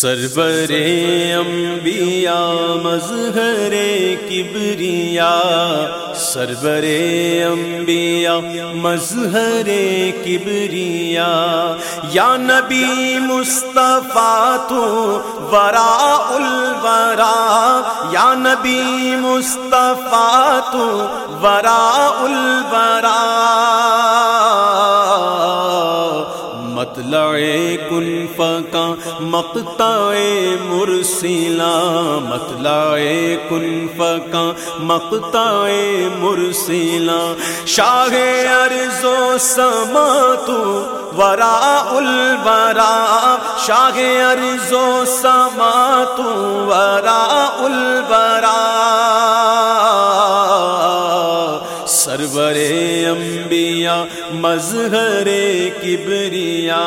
سربر انبیاء، مظہر کبریا سربر انبیاء، مظہر کبریا۔ یا نبی مصطفیٰ، تو ورا الورا۔ یا نبی مصطفیٰ، تو ورا الورا۔ مطلع کن فکا مقطع مرسلا مطلع کن فکا مقطع مرسلا شاہ ارض و سما تو ورا الورا شاہ ارض و سما تو ورا الورا سرور انبیاء، مظہر کبریا۔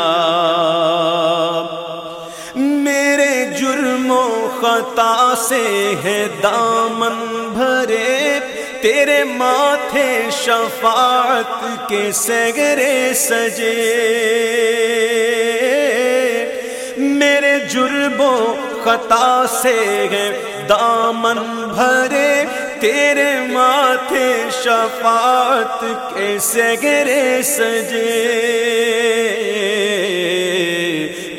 میرے جرم و خطا سے ہے دامن بھرے۔ تیرے ماتھے شفاعت کے سگرے سجے۔ میرے جرم و خطا سے ہے دامن بھرے۔ تیرے ماتھے شفاعت کیسے گرے سجے۔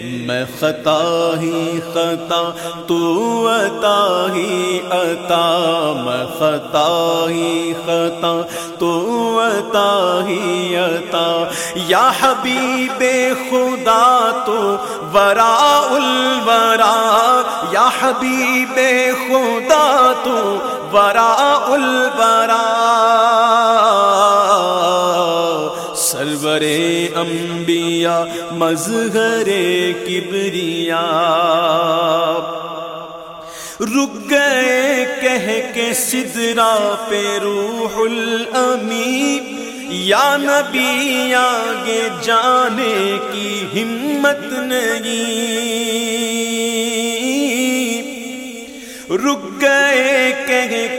میں خطا ہی خطا، تو عطا ہی عطا۔ میں خطا ہی خطا، تو عطا ہی عطا۔ یا حبیب خدا، تو ورا الورا۔ یا حبیب خدا، تو ورا الورا سرور انبیاء، مظہر کبریا. رک گئے کہہ کے سدرا پہ روح الامی یا نبی، آگے جانے کی ہمت نہیں. رک گئے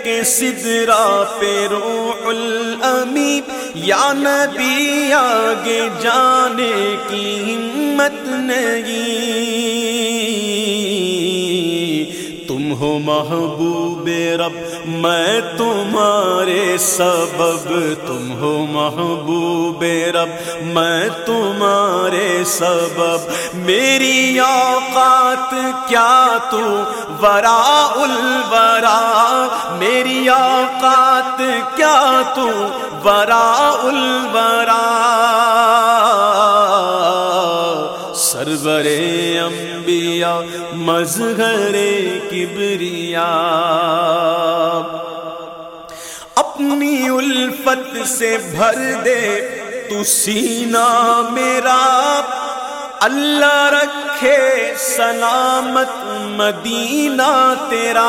کے سدرا پہ روح الامی یا نبی آگے جانے کی ہمت نہیں۔ تم ہو محبوب رب، میں تمہارے سبب۔ تم ہو محبوب رب، میں تمہارے سبب۔ میری اوقات کیا تو؟ ورا الورا۔ میری اوقات کیا تو ورا الورا سرور انبیاء، مظہر کبریا اپنی الفت سے بھر دے تو سینہ میرا اللہ رکھے سلامت مدینہ تیرا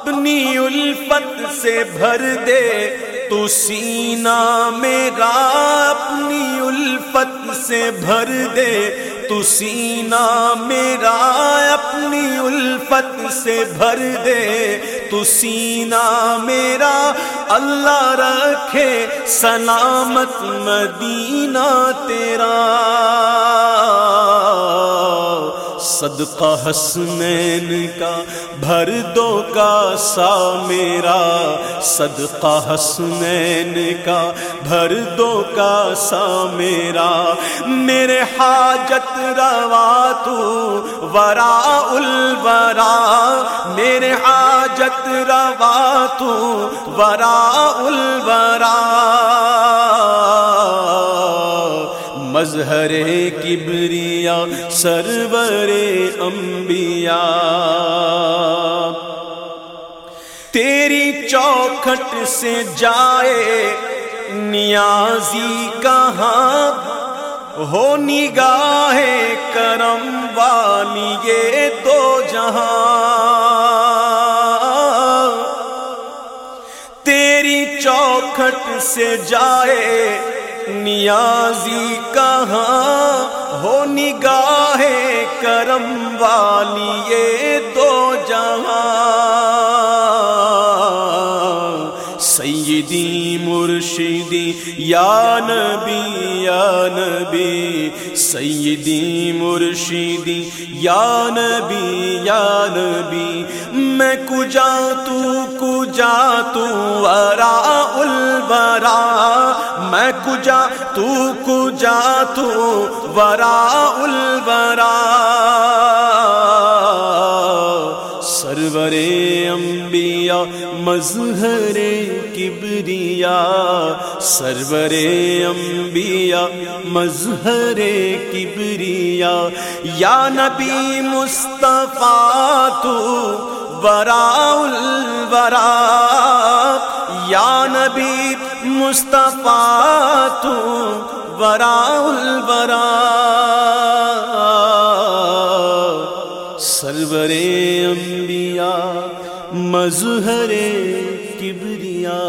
اپنی الفت سے بھر دے۔ تو سینہ میرا اپنی الفت سے بھر دے۔ تو سینہ میرا اپنی الفت سے بھر دے۔ تو سینہ میرا اللہ رکھے۔ سلامت مدینہ تیرا۔ صدقہ حسنین کا، بھر دو کا سا میرا۔ صدقہ حسنین کا، بھر دو کا سا میرا۔ میرے حاجت روا تو ورا الورا۔ میرے حاجت روا تو ورا الورا۔ مظہر کبریا، سرور انبیاء۔ تیری چوکھٹ سے جائے نیازی کہاں؟ ہو نگاہ کرم والی یہ تو جہاں۔ تیری چوکھٹ سے جائے نیازی کہاں ہو نگاہ کرم والی یہ دو جہاں سیدی مرشدی یا نبی یا نبی، سیدی مرشدی یا نبی یا نبی۔ میں کجا تو کجا تو، ورا البرا میں کجا، تو کجا، تو ورا البرا سرور انبیاء، مظہر کبریا۔ سرور انبیاء، مظہر کبریا۔ یا نبی مصطفیٰ، تو ورا الورا۔ نبی مصطفیٰ تو ورا الورا۔ سرور انبیاء مظہر کبریا